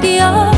the old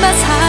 ます